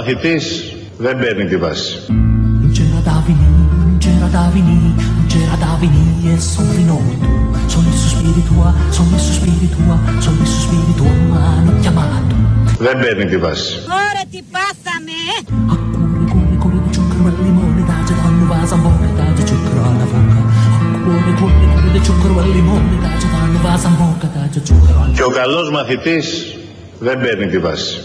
μαθητής δεν παίρνει τη βάση. Δεν παίρνει τη βάση. Ωρα τι! Και ο καλός μαθητής δεν παίρνει τη βάση.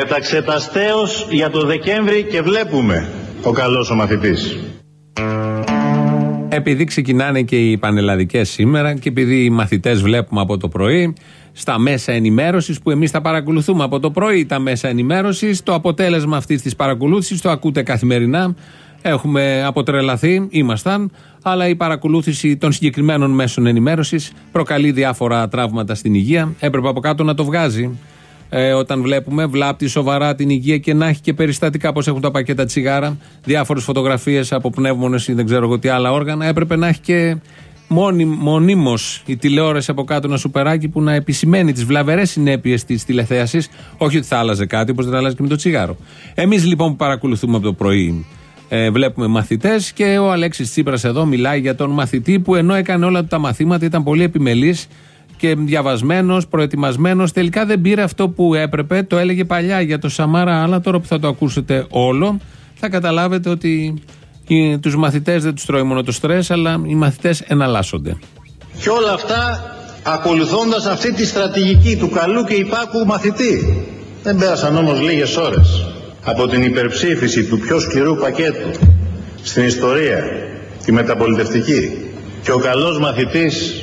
Μεταξεταστέως για το Δεκέμβρη και βλέπουμε ο καλός ο μαθητής. Επειδή ξεκινάνε και οι πανελλαδικές σήμερα και επειδή οι μαθητές βλέπουμε από το πρωί στα μέσα ενημέρωσης που εμείς τα παρακολουθούμε από το πρωί τα μέσα ενημέρωσης, το αποτέλεσμα αυτής της παρακολούθησης το ακούτε καθημερινά. Έχουμε αποτρελαθεί, ήμασταν, αλλά η παρακολούθηση των συγκεκριμένων μέσων ενημέρωσης προκαλεί διάφορα τραύματα στην υγεία. Έπρεπε από κάτω να το βγάζει. Ε, όταν βλέπουμε, βλάπτει σοβαρά την υγεία και να έχει και περιστατικά πώς έχουν τα πακέτα τσιγάρα, διάφορες φωτογραφίες από πνεύμονες ή δεν ξέρω εγώ τι άλλα όργανα. Έπρεπε να έχει και μονίμως η τηλεόραση από κάτω ένα σουπεράκι που να επισημαίνει τις βλαβερές συνέπειες της τηλεθέασης. Όχι ότι θα άλλαζε κάτι, όπως δεν άλλαζε και με το τσιγάρο. Εμείς λοιπόν που παρακολουθούμε από το πρωί, ε, βλέπουμε μαθητές και ο Αλέξης Τσίπρας εδώ μιλάει για τον μαθητή που ενώ έκανε όλα του τα μαθήματα ήταν πολύ επιμελής και διαβασμένος, προετοιμασμένος. Τελικά δεν πήρε αυτό που έπρεπε. Το έλεγε παλιά για το Σαμάρα, αλλά τώρα που θα το ακούσετε όλο, θα καταλάβετε ότι τους μαθητές δεν τους τρώει μόνο το στρες, αλλά οι μαθητές εναλλάσσονται. Και όλα αυτά ακολουθώντας αυτή τη στρατηγική του καλού και υπάκου μαθητή. Δεν πέρασαν όμως λίγες ώρες από την υπερψήφιση του πιο σκληρού πακέτου στην ιστορία, τη μεταπολιτευτική. Και ο καλός μαθητής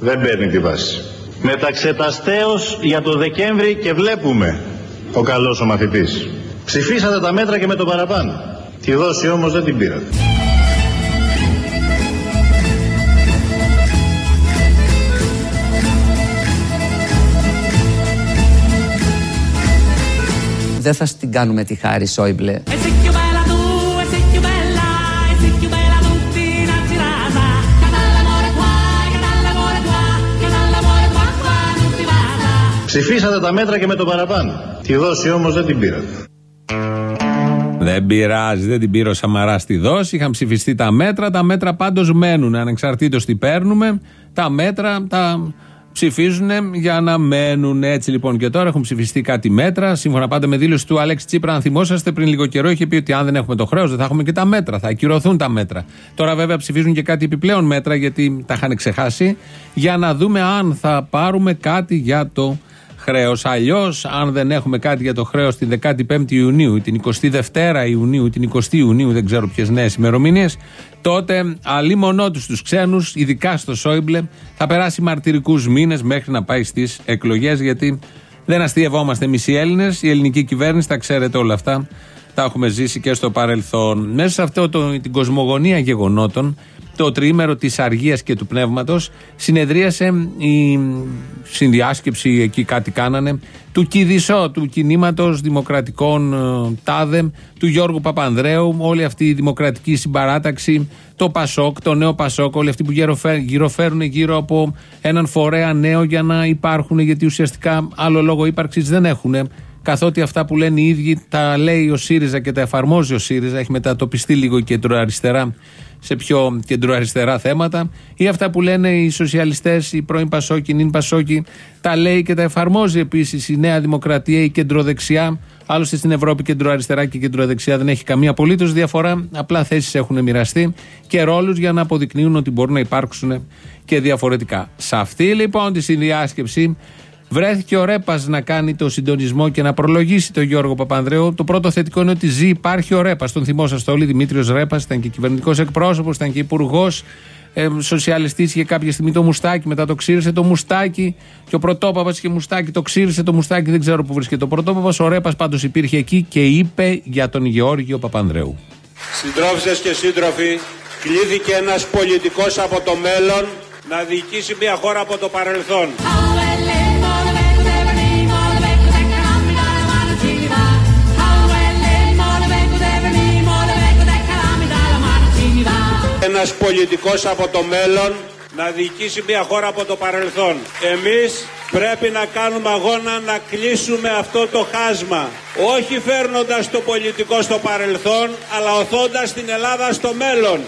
δεν παίρνει τη βάση. Μεταξεταστέως για το Δεκέμβρη και βλέπουμε ο καλός ο μαθητής. Ψηφίσατε τα μέτρα και με το παραπάνω. Τη δόση όμως δεν την πήρατε. Δεν θα την κάνουμε τη χάρη Σόιμπλε. E Ψηφίσατε τα μέτρα και με το παραπάνω. Τη δόση όμως δεν την πήρατε. Δεν πειράζει, δεν την πήρε ο Σαμαρά στη δόση. Είχαν ψηφιστεί τα μέτρα. Τα μέτρα πάντως μένουν. Ανεξαρτήτως τι παίρνουμε, τα μέτρα τα ψηφίζουν για να μένουν. Έτσι λοιπόν και τώρα έχουν ψηφιστεί κάτι μέτρα. Σύμφωνα πάντα με δήλωση του Αλέξη Τσίπρα, αν θυμόσαστε, πριν λίγο καιρό είχε πει ότι αν δεν έχουμε το χρέος, δεν θα έχουμε και τα μέτρα. Θα ακυρωθούν τα μέτρα. Τώρα βέβαια ψηφίζουν και κάτι επιπλέον μέτρα γιατί τα είχαν ξεχάσει. Για να δούμε αν θα πάρουμε κάτι για το χρέος. Αλλιώς, αν δεν έχουμε κάτι για το χρέος την 15η Ιουνίου, ή την 22η Ιουνίου, ή την 20η Ιουνίου, δεν ξέρω ποιες νέες ημερομηνίες, τότε αλλή μονό τους τους ξένους, ειδικά στο Σόιμπλε, θα περάσει μαρτυρικούς μήνες μέχρι να πάει στις εκλογές. Γιατί δεν αστείευόμαστε εμείς οι Έλληνες, η ελληνική κυβέρνηση, τα ξέρετε όλα αυτά. Τα έχουμε ζήσει και στο παρελθόν. Μέσα σε αυτό το, την κοσμογονία γεγονότων, το τριήμερο της αργίας και του πνεύματος συνεδρίασε η συνδιάσκεψη εκεί κάτι κάνανε του ΚΙΔΙΣΟ, του Κινήματος Δημοκρατικών ε, ΤΑΔΕ του Γιώργου Παπανδρέου όλη αυτή η δημοκρατική συμπαράταξη το ΠΑΣΟΚ, το νέο ΠΑΣΟΚ όλοι αυτοί που γυροφέρουν γύρω από έναν φορέα νέο για να υπάρχουν γιατί ουσιαστικά άλλο λόγο ύπαρξης δεν έχουν καθότι αυτά που λένε οι ίδιοι τα λέει ο ΣΥΡΙΖΑ και τα εφαρμόζει ο ΣΥΡΙΖΑ έχει μετατοπιστεί λίγο κεντροαριστερά σε πιο κεντροαριστερά θέματα. Ή αυτά που λένε οι σοσιαλιστές, οι πρώην Πασόκοι, νυν Πασόκοι. Τα λέει και τα εφαρμόζει επίσης η Νέα Δημοκρατία, η κεντροδεξιά. Άλλωστε στην Ευρώπη κεντροαριστερά και κεντροδεξιά δεν έχει καμία απολύτως διαφορά. Απλά θέσεις έχουν μοιραστεί και ρόλους για να αποδεικνύουν ότι μπορούν να υπάρξουν και διαφορετικά. Σε αυτή λοιπόν τη συνδιάσκεψη Βρέθηκε ο Ρέπας να κάνει το συντονισμό και να προλογίσει τον Γιώργο Παπανδρέου. Το πρώτο θετικό είναι ότι ζει, υπάρχει ο Ρέπας. Τον θυμόσαστε όλοι. Δημήτριος Ρέπας ήταν και κυβερνητικός εκπρόσωπος, ήταν και υπουργός. Ε, Σοσιαλιστής είχε κάποια στιγμή το μουστάκι, μετά το ξύρισε το μουστάκι. Και ο πρωτόπαπας είχε μουστάκι, το ξύρισε το μουστάκι, δεν ξέρω πού βρίσκεται. Ο πρωτόπαπας, ο Ρέπας πάντως υπήρχε εκεί και είπε για τον Γεώργιο Παπανδρέου. Συντρόφισσες και σύντροφοι, κλείθηκε ένας πολιτικός από το μέλλον να διοικήσει μια χώρα από το παρελθόν. Ένας πολιτικός από το μέλλον να διοικήσει μια χώρα από το παρελθόν. Εμείς πρέπει να κάνουμε αγώνα να κλείσουμε αυτό το χάσμα. Όχι φέρνοντας το πολιτικό στο παρελθόν, αλλά οθώντας την Ελλάδα στο μέλλον.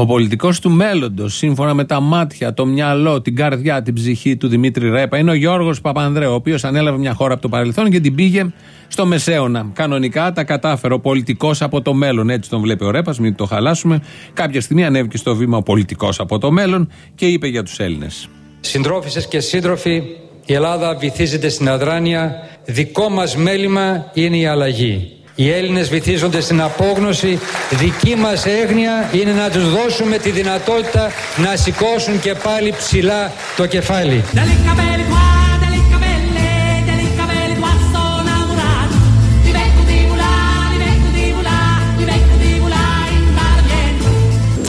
Ο πολιτικός του μέλλοντος, σύμφωνα με τα μάτια, το μυαλό, την καρδιά, την ψυχή του Δημήτρη Ρέπα, είναι ο Γιώργος Παπανδρέου, ο οποίος ανέλαβε μια χώρα από το παρελθόν και την πήγε στο μεσαίωνα. Κανονικά τα κατάφερε ο πολιτικός από το μέλλον. Έτσι τον βλέπει ο Ρέπας, μην το χαλάσουμε. Κάποια στιγμή ανέβηκε στο βήμα ο πολιτικός από το μέλλον και είπε για τους Έλληνες. Συντρόφισσες και σύντροφοι, η Ελλάδα βυθίζεται στην αδράνεια. Δικό μας μέλημα είναι η αλλαγή. Οι Έλληνες βυθίζονται στην απόγνωση. Δική μας έγνοια είναι να τους δώσουμε τη δυνατότητα να σηκώσουν και πάλι ψηλά το κεφάλι.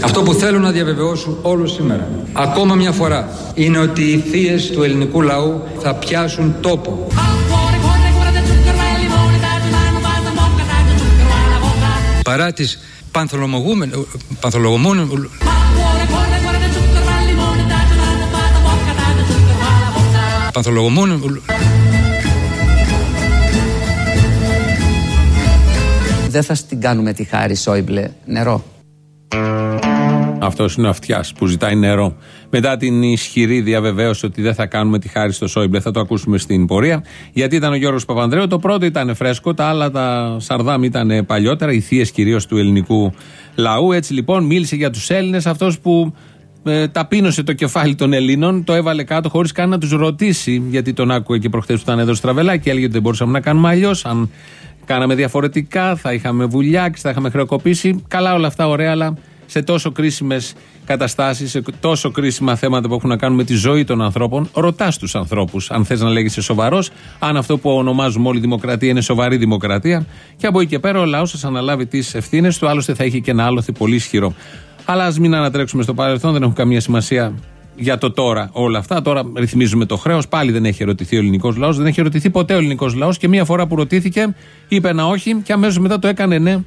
Αυτό που θέλω να διαβεβαιώσω όλους σήμερα, ακόμα μια φορά, είναι ότι οι θείες του ελληνικού λαού θα πιάσουν τόπο. Παρά τις πανθολογομούν πανθολογομούν Δεν θα την κάνουμε τη χάρη Σόιμπλε νερό. Αυτός είναι ο αυτιάς που ζητάει νερό. Μετά την ισχυρή διαβεβαίωση ότι δεν θα κάνουμε τη χάρη στο Σόιμπλε, θα το ακούσουμε στην πορεία. Γιατί ήταν ο Γιώργος Παπανδρέου. Το πρώτο ήταν φρέσκο, τα άλλα τα Σαρδάμ ήταν παλιότερα, οι θείες κυρίως του ελληνικού λαού. Έτσι λοιπόν μίλησε για τους Έλληνες, αυτός που ε, ταπείνωσε το κεφάλι των Ελλήνων, το έβαλε κάτω χωρίς καν να τους ρωτήσει. Γιατί τον άκουγε και προχθές που ήταν εδώ στραβελά και έλεγε ότι δεν μπορούσαμε να κάνουμε αλλιώς. Αν κάναμε διαφορετικά, θα είχαμε βουλιάξει, θα είχαμε χρεοκοπήσει. Καλά όλα αυτά, ωραία, αλλά σε τόσο κρίσιμες καταστάσεις, σε τόσο κρίσιμα θέματα που έχουν να κάνουν με τη ζωή των ανθρώπων, ρωτάς τους ανθρώπους, αν θες να λέγεσαι σοβαρός, αν αυτό που ονομάζουμε όλη δημοκρατία είναι σοβαρή δημοκρατία. Και από εκεί και πέρα ο λαός σας αναλάβει τις ευθύνες του, άλλωστε θα είχε και ένα άλοθη πολύ ισχυρό. Αλλά ας μην ανατρέξουμε στο παρελθόν, δεν έχουν καμία σημασία για το τώρα όλα αυτά. Τώρα ρυθμίζουμε το χρέος. Πάλι δεν έχει ερωτηθεί ο ελληνικός λαός. Δεν έχει ερωτηθεί ποτέ ο ελληνικός λαός. Και μία φορά που ρωτήθηκε, είπε ένα όχι και αμέσως μετά το έκανε ναι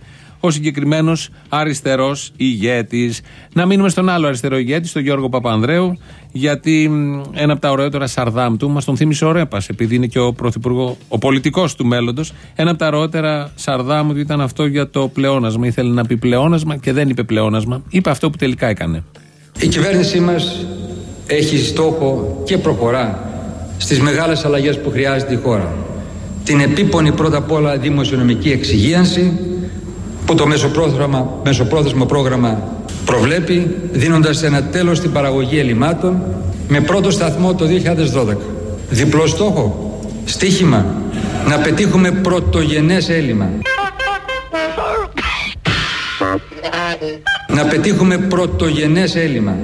ο συγκεκριμένος αριστερός ηγέτης. Να μείνουμε στον άλλο αριστερό ηγέτη, τον Γιώργο Παπανδρέου, γιατί ένα από τα ωραιότερα σαρδάμ του μας τον θύμισε ο Ρέπας, επειδή είναι και ο πρωθυπουργό, ο πολιτικός του μέλλοντος. Ένα από τα ωραιότερα σαρδάμ του ήταν αυτό για το πλεόνασμα. Ήθελε να πει πλεόνασμα και δεν είπε πλεόνασμα. Είπε αυτό που τελικά έκανε. Η κυβέρνησή μας έχει στόχο και προχωρά στις μεγάλες αλλαγές που χρειάζεται η χώρα. Την επίπονη πρώτα απ' όλα δημοσιονομική εξυγίανση, που το μεσοπρόθεσμο, μεσοπρόθεσμο πρόγραμμα προβλέπει δίνοντας ένα τέλος στην παραγωγή ελλημάτων με πρώτο σταθμό το 2012. Διπλό στόχο, στίχημα, να πετύχουμε πρωτογενές έλλειμμα. Να πετύχουμε πρωτογενές έλλειμμα.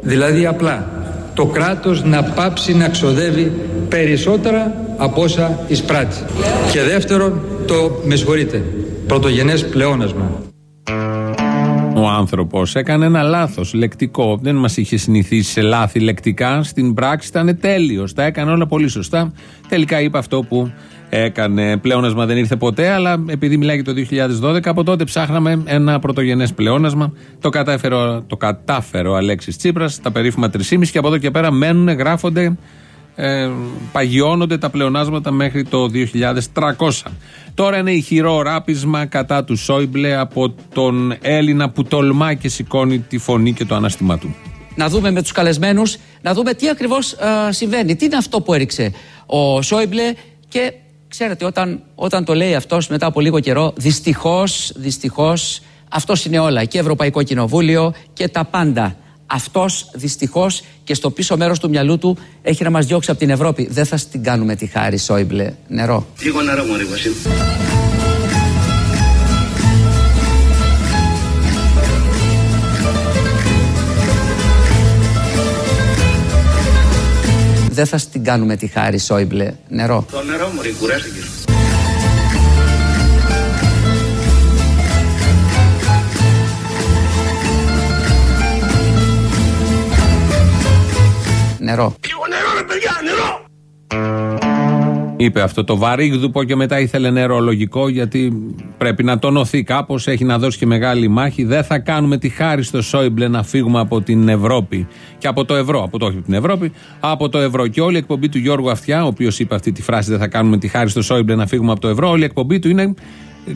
Δηλαδή απλά το κράτος να πάψει να ξοδεύει περισσότερα από όσα εισπράττει. Και δεύτερον, το με συγχωρείτε, πρωτογενές πλεόνασμα. Ο άνθρωπος έκανε ένα λάθος λεκτικό. Δεν μας είχε συνηθίσει σε λάθη λεκτικά. Στην πράξη ήταν τέλειος. Τα έκανε όλα πολύ σωστά. Τελικά είπε αυτό που έκανε. Πλεόνασμα δεν ήρθε ποτέ, αλλά επειδή μιλάει για το 2012, από τότε ψάχναμε ένα πρωτογενές πλεόνασμα. Το κατάφερε, το κατάφερε ο Αλέξης Τσίπρας, τα περίφημα 3,5 και από εδώ και πέρα μένουν, γράφονται ε, παγιώνονται τα πλεονάσματα μέχρι το 2300. Τώρα είναι ηχηρό ράπισμα κατά του Σόιμπλε από τον Έλληνα που τολμά και σηκώνει τη φωνή και το ανάστημά του. Να δούμε με τους καλεσμένους, να δούμε τι ακριβώς ε, συμβαίνει. Τι είναι αυτό που έριξε ο Σόιμπλε και ξέρετε όταν, όταν το λέει αυτός μετά από λίγο καιρό δυστυχώς, δυστυχώς αυτός είναι όλα και Ευρωπαϊκό Κοινοβούλιο και τα πάντα. Αυτός δυστυχώς και στο πίσω μέρος του μυαλού του έχει να μας διώξει από την Ευρώπη. Δεν θα την κάνουμε τη χάρη, Σόιμπλε. Νερό. Λίγο νερό, Μωρή Βασίλη. Δεν θα την κάνουμε τη χάρη, Σόιμπλε. Νερό. Το νερό, Μωρή, κουράστηκες. Νερό. Λίγο νερό, ρε παιδιά, νερό! Είπε αυτό το βαρύγδουπο και μετά ήθελε νερό λογικό γιατί πρέπει να τονωθεί κάπως. Έχει να δώσει και μεγάλη μάχη. Δεν θα κάνουμε τη χάρη στο Σόιμπλε να φύγουμε από την Ευρώπη και από το ευρώ. Από το όχι από την Ευρώπη, από το ευρώ. Και όλη η εκπομπή του Γιώργου Αυτιά, ο οποίος είπε αυτή τη φράση: Δεν θα κάνουμε τη χάρη στο Σόιμπλε να φύγουμε από το ευρώ. Όλη η εκπομπή του είναι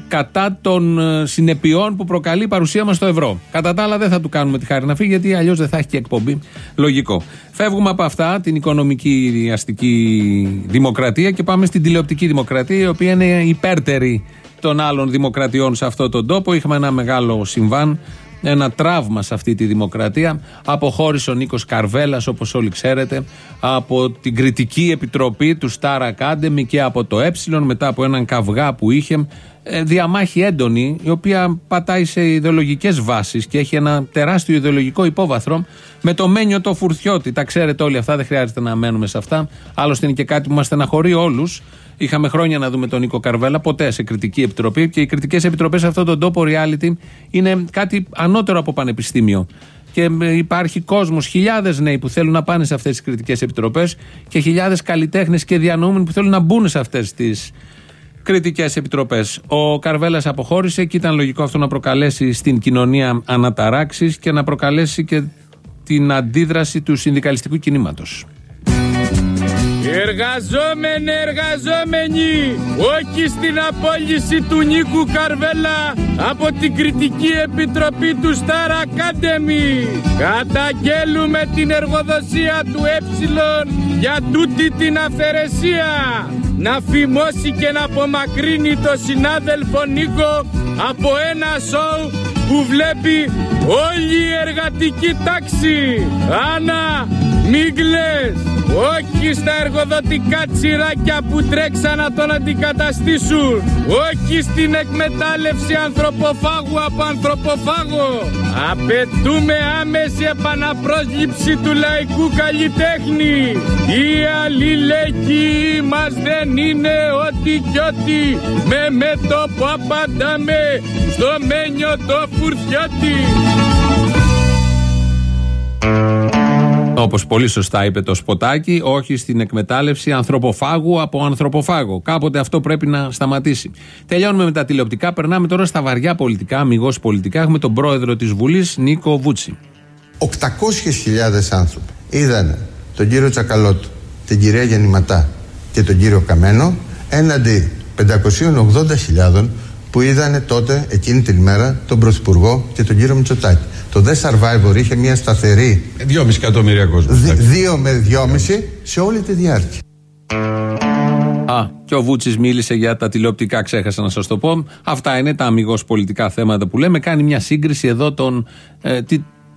κατά των ε, συνεπειών που προκαλεί η παρουσία μας στο ευρώ. Κατά τα άλλα, δεν θα του κάνουμε τη χάρη να φύγει, γιατί αλλιώς δεν θα έχει και εκπομπή. Λογικό. Φεύγουμε από αυτά, την οικονομική αστική δημοκρατία και πάμε στην τηλεοπτική δημοκρατία, η οποία είναι υπέρτερη των άλλων δημοκρατιών σε αυτόν τον τόπο. Είχαμε ένα μεγάλο συμβάν ένα τραύμα σε αυτή τη δημοκρατία. Αποχώρησε ο Νίκος Καρβέλας, όπως όλοι ξέρετε, από την κριτική επιτροπή του Star Academy και από το Ε, μετά από έναν καυγά που είχε. Ε, διαμάχη έντονη, η οποία πατάει σε ιδεολογικές βάσεις και έχει ένα τεράστιο ιδεολογικό υπόβαθρο με το μένιο το φουρτιώτη. Τα ξέρετε όλοι αυτά, δεν χρειάζεται να μένουμε σε αυτά. Άλλωστε είναι και κάτι που μας στεναχωρεί όλους. Είχαμε χρόνια να δούμε τον Νίκο Καρβέλα, ποτέ σε κριτική επιτροπή και οι κριτικές επιτροπές σε αυτόν τον τόπο reality είναι κάτι ανώτερο από πανεπιστήμιο. Και ε, υπάρχει κόσμος, χιλιάδες νέοι που θέλουν να πάνε σε αυτές τις κριτικές επιτροπές και χιλιάδες καλλιτέχνες και διανοούμενοι που θέλουν να μπουν σε αυτές τις κριτικές επιτροπές. Ο Καρβέλας αποχώρησε και ήταν λογικό αυτό να προκαλέσει στην κοινωνία αναταράξεις και να προκαλέσει και την αντίδραση του συνδικαλιστικού κινήματος. Εργαζόμενοι, εργαζόμενοι, όχι στην απόλυση του Νίκου Καρβέλα από την κριτική επιτροπή του Star Academy. Καταγγέλουμε την εργοδοσία του Ε για τούτη την αφαιρεσία. Να φημώσει και να απομακρύνει το συνάδελφο Νίκο από ένα σοου που βλέπει όλη η εργατική τάξη. Άννα, μην όχι στα εργοδοτικά τσιράκια που τρέξαν να τον αντικαταστήσουν. Όχι στην εκμετάλλευση ανθρωποφάγου από ανθρωποφάγο. Απαιτούμε άμεση επαναπρόσληψη του λαϊκού καλλιτέχνη. Η αλληλεγγύη μας δεν είναι ό,τι κι ό,τι. Με μέτωπο απαντάμε στο μένιο το φουρτιώτη. Όπως πολύ σωστά είπε το σποτάκι, όχι στην εκμετάλλευση ανθρωποφάγου από ανθρωποφάγο. Κάποτε αυτό πρέπει να σταματήσει. Τελειώνουμε με τα τηλεοπτικά, περνάμε τώρα στα βαριά πολιτικά, αμυγός πολιτικά. Έχουμε τον πρόεδρο της Βουλής, Νίκο Βούτσι. 800.000 άνθρωποι είδαν τον κύριο Τσακαλώτο, την κυρία Γεννηματά και τον κύριο Καμένο έναντι 580.000 που είδαν τότε εκείνη την ημέρα τον Πρωθυπουργό και τον κύριο Μητσοτάκη. Το The Survivor είχε μια σταθερή. 2,5 εκατομμύρια κόσμο. 2 με 2,5 σε όλη τη διάρκεια. Α, και ο Βούτσης μίλησε για τα τηλεοπτικά, ξέχασα να σας το πω. Αυτά είναι τα αμυγός πολιτικά θέματα που λέμε. Κάνει μια σύγκριση εδώ των, ε,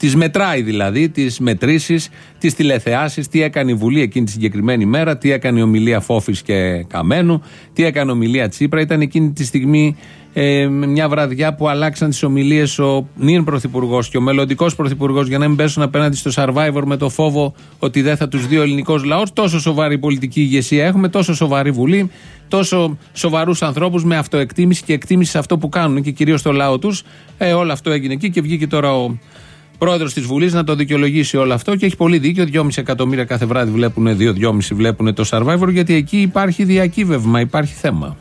τις, τις μετράει δηλαδή, τις μετρήσεις, τις τηλεθεάσεις, τι έκανε η Βουλή εκείνη τη συγκεκριμένη μέρα, τι έκανε η ομιλία Φόφης και Καμένου, τι έκανε η ομιλία Τσίπρα. Ήταν εκείνη τη στιγμή ε, μια βραδιά που αλλάξαν τις ομιλίες ο νυν πρωθυπουργός και ο μελλοντικός πρωθυπουργός για να μην πέσουν απέναντι στο survivor με το φόβο ότι δεν θα τους δει ο ελληνικός λαός. Τόσο σοβαρή πολιτική ηγεσία έχουμε, τόσο σοβαρή Βουλή, τόσο σοβαρούς ανθρώπους με αυτοεκτίμηση και εκτίμηση σε αυτό που κάνουν και κυρίως στο λαό τους. Ε, όλο αυτό έγινε εκεί και βγήκε τώρα ο πρόεδρος της Βουλής να το δικαιολογήσει όλο αυτό και έχει πολύ δίκιο. 2,5 εκατομμύρια κάθε βράδυ βλέπουν, 2-2,5 βλέπουν το survivor γιατί εκεί υπάρχει διακύβευμα, υπάρχει θέμα.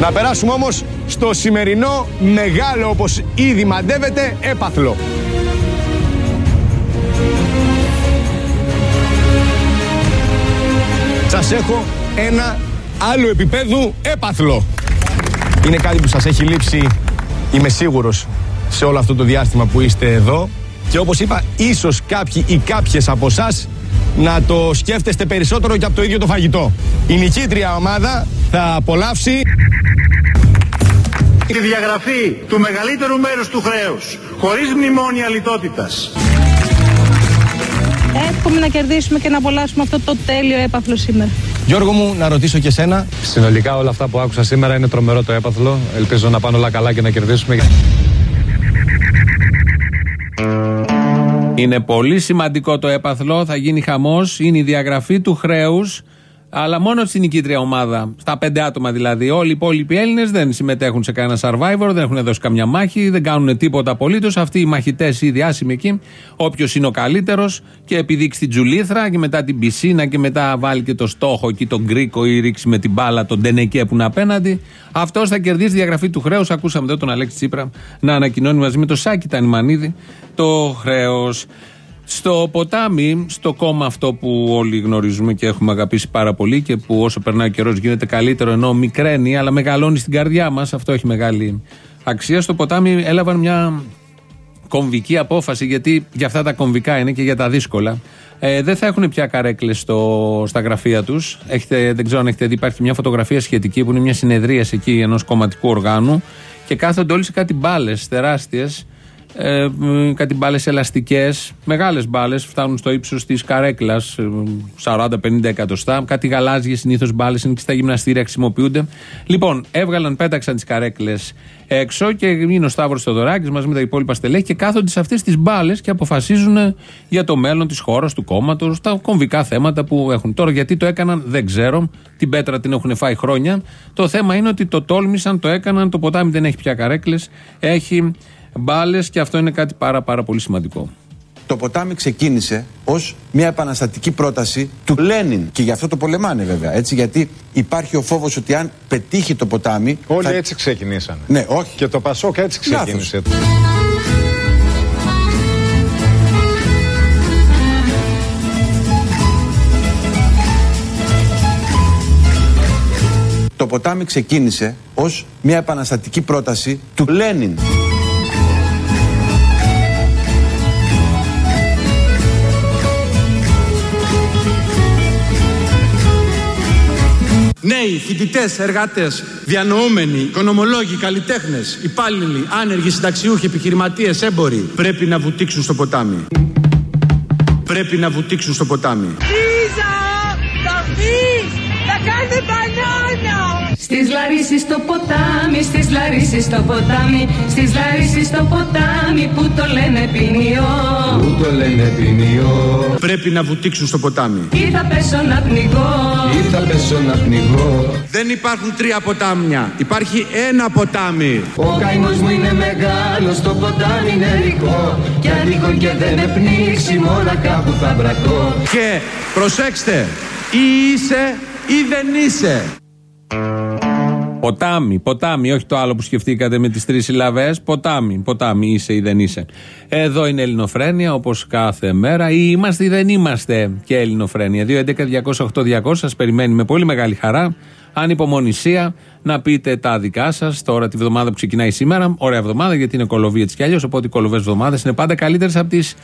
Να περάσουμε όμως στο σημερινό μεγάλο όπως ήδη μαντεύεται έπαθλο. Σας έχω ένα άλλο επίπεδο έπαθλο. Είναι κάτι που σας έχει λείψει, είμαι σίγουρος, σε όλο αυτό το διάστημα που είστε εδώ. Και όπως είπα, ίσως κάποιοι ή κάποιες από εσά να το σκέφτεστε περισσότερο και από το ίδιο το φαγητό. Η νικήτρια ομάδα θα απολαύσει τη διαγραφή του μεγαλύτερου μέρους του χρέους χωρίς μνημόνια λιτότητας. Εύχομαι να κερδίσουμε και να απολαύσουμε αυτό το τέλειο έπαθλο σήμερα. Γιώργο μου, να ρωτήσω και σένα. Συνολικά όλα αυτά που άκουσα σήμερα είναι τρομερό το έπαθλο. Ελπίζω να πάνε όλα καλά και να κερδίσουμε. Είναι πολύ σημαντικό το έπαθλο, θα γίνει χαμός, είναι η διαγραφή του χρέους Αλλά μόνο στην νικήτρια ομάδα, στα πέντε άτομα δηλαδή. Όλοι οι υπόλοιποι Έλληνες δεν συμμετέχουν σε κανένα survivor, δεν έχουν δώσει καμιά μάχη, δεν κάνουν τίποτα απολύτως. Αυτοί οι μαχητές, οι διάσημοι εκεί, όποιος είναι ο καλύτερος και επιδείξει την τζουλήθρα και μετά την πισίνα και μετά βάλει και το στόχο εκεί τον Γκρίκο ή ρίξει με την μπάλα τον Τενεκέ που είναι απέναντι. Αυτός θα κερδίσει διαγραφή του χρέους. Ακούσαμε εδώ τον Αλέξη Τσίπρα να ανακοινώνει μαζί με το Σάκη Τανιμανίδη το χρέος. Στο ποτάμι, στο κόμμα αυτό που όλοι γνωρίζουμε και έχουμε αγαπήσει πάρα πολύ και που όσο περνάει ο καιρός γίνεται καλύτερο ενώ μικραίνει αλλά μεγαλώνει στην καρδιά μας, αυτό έχει μεγάλη αξία. Στο ποτάμι έλαβαν μια κομβική απόφαση, γιατί για αυτά τα κομβικά είναι και για τα δύσκολα. Ε, δεν θα έχουν πια καρέκλες στα γραφεία τους. Δεν ξέρω αν έχετε δει, υπάρχει μια φωτογραφία σχετική που είναι μια συνεδρίαση εκεί ενός κομματικού οργάνου και κάθονται όλοι σε κάτι μπάλες τεράστιες ε, κάτι μπάλες ελαστικές, μεγάλες μπάλες, φτάνουν στο ύψος της καρέκλας, 40-50 εκατοστά. Κάτι γαλάζιες συνήθως μπάλες είναι και στα γυμναστήρια χρησιμοποιούνται. Λοιπόν, έβγαλαν, πέταξαν τις καρέκλες έξω και είναι ο Σταύρος Θεοδωράκης μαζί με τα υπόλοιπα στελέχη και κάθονται σε αυτές τις μπάλες και αποφασίζουν για το μέλλον της χώρας, του κόμματος, τα κομβικά θέματα που έχουν. Τώρα, γιατί το έκαναν, δεν ξέρω. Την πέτρα την έχουν φάει χρόνια. Το θέμα είναι ότι το τόλμησαν, το έκαναν. Το ποτάμι δεν έχει πια καρέκλες. Έχει μπάλες και αυτό είναι κάτι πάρα, πάρα πολύ σημαντικό. Το ποτάμι ξεκίνησε ως μια επαναστατική πρόταση του Λένιν. Και γι' αυτό το πολεμάνε βέβαια. Έτσι, γιατί υπάρχει ο φόβος ότι αν πετύχει το ποτάμι. Όλοι έτσι ξεκινήσανε. Ναι, όχι. Και το Πασόκ έτσι ξεκίνησε. Το ποτάμι ξεκίνησε ως μια επαναστατική πρόταση του Λένιν. Νέοι, φοιτητές, εργάτε, διανοούμενοι, οικονομολόγοι, καλλιτέχνες, υπάλληλοι, άνεργοι, συνταξιούχοι, επιχειρηματίες, έμποροι πρέπει να βουτήξουν στο ποτάμι. Πρέπει να βουτήξουν στο ποτάμι. Λίζα, θα βγεις, θα κάνει μπανάνα. Στις Λαρίσης στο ποτάμι, στις Λαρίσης στο ποτάμι, στις Λαρίσης στο ποτάμι που το λένε ποινιό. Που το λένε ποινιό. Πρέπει να βουτήξουν στο ποτάμι. Ή θα πέσω να πνιγώ. Ή θα πέσω να πνιγώ. Δεν υπάρχουν τρία ποτάμια. Υπάρχει ένα ποτάμι. Ο καημός μου είναι μεγάλος, το ποτάμι είναι ρικό. Κι αν και δεν με πνίξει, μόνα κάπου θα βρακώ. Και προσέξτε, ή είσαι ή δεν είσαι. Ποτάμι, ποτάμι, όχι το άλλο που σκεφτήκατε με τις τρεις συλλαβές. Ποτάμι, ποτάμι, είσαι ή δεν είσαι. Εδώ είναι Ελληνοφρένια, όπως κάθε μέρα. Ή είμαστε ή δεν είμαστε και Ελληνοφρένια. 2.11.208.200 σας περιμένει με πολύ μεγάλη χαρά. Ανυπομονησία να πείτε τα δικά σας τώρα τη βδομάδα που ξεκινάει σήμερα. Ωραία εβδομάδα γιατί είναι κολοβία της κι αλλιώς. Οπότε οι κολοβές εβδομάδε είναι πάντα καλύτερες από τις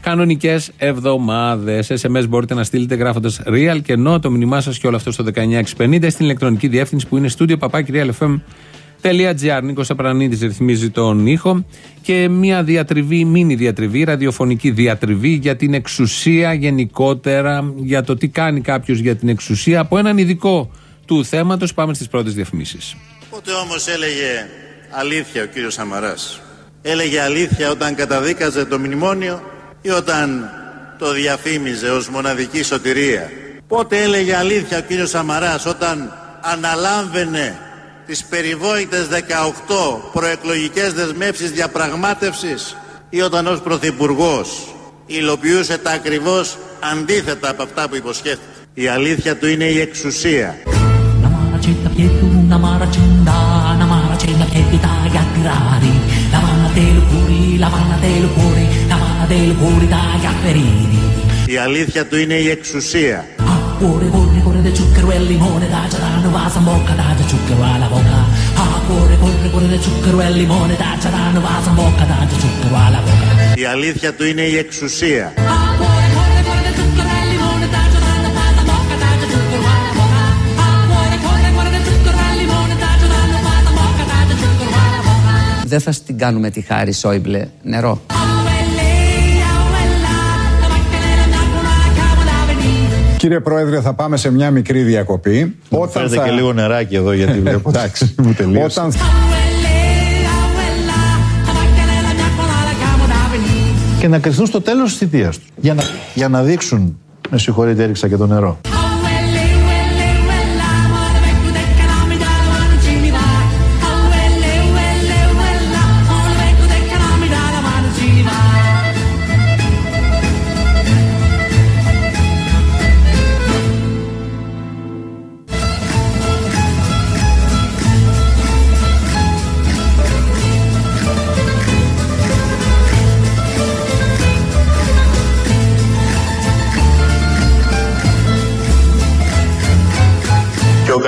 κανονικές εβδομάδες. SMS μπορείτε να στείλετε γράφοντας real και no το μήνυμά σας και όλο αυτό στο 19650 στην ηλεκτρονική διεύθυνση που είναι studio papakirialfm.gr. Νίκος Απρανίδης ρυθμίζει τον ήχο και μια διατριβή, μίνι διατριβή, ραδιοφωνική διατριβή για την εξουσία γενικότερα, για το τι κάνει κάποιος για την εξουσία από έναν ειδικό του θέματος. Πάμε στις πρώτες διαφημίσεις. Πότε όμως έλεγε αλήθεια ο κύριος Σαμαράς; Έλεγε αλήθεια όταν καταδίκαζε το μνημόνιο ή όταν το διαφήμιζε ως μοναδική σωτηρία. Πότε έλεγε αλήθεια ο κύριος Σαμαράς όταν αναλάμβαινε τις περιβόητες 18 προεκλογικές δεσμεύσεις διαπραγμάτευσης ή όταν ως Πρωθυπουργός υλοποιούσε τα ακριβώς αντίθετα από αυτά που υποσχέθηκε. Η αλήθεια του είναι η εξουσία. Η αλήθεια του είναι η εξουσία. Η αλήθεια του είναι η εξουσία. Δεν θα την κάνουμε τη χάρη όιμπλε, νερό. Κύριε Πρόεδρε, θα πάμε σε μια μικρή διακοπή. Όταν θα... και λίγο νεράκι εδώ γιατί βλέπω. Εντάξει, μου τελείωσε. Όταν... Και να κρυθούν στο τέλος της θητείας τους. Για να, για να δείξουν, με συγχωρείτε έριξα και το νερό.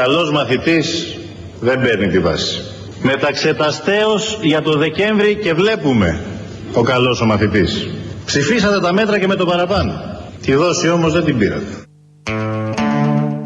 Καλός μαθητής δεν παίρνει τη βάση. Μεταξεταστέως για το Δεκέμβρη και βλέπουμε ο καλός ο μαθητής. Ψηφίσατε τα μέτρα και με το παραπάνω. Τη δόση όμως δεν την πήρατε.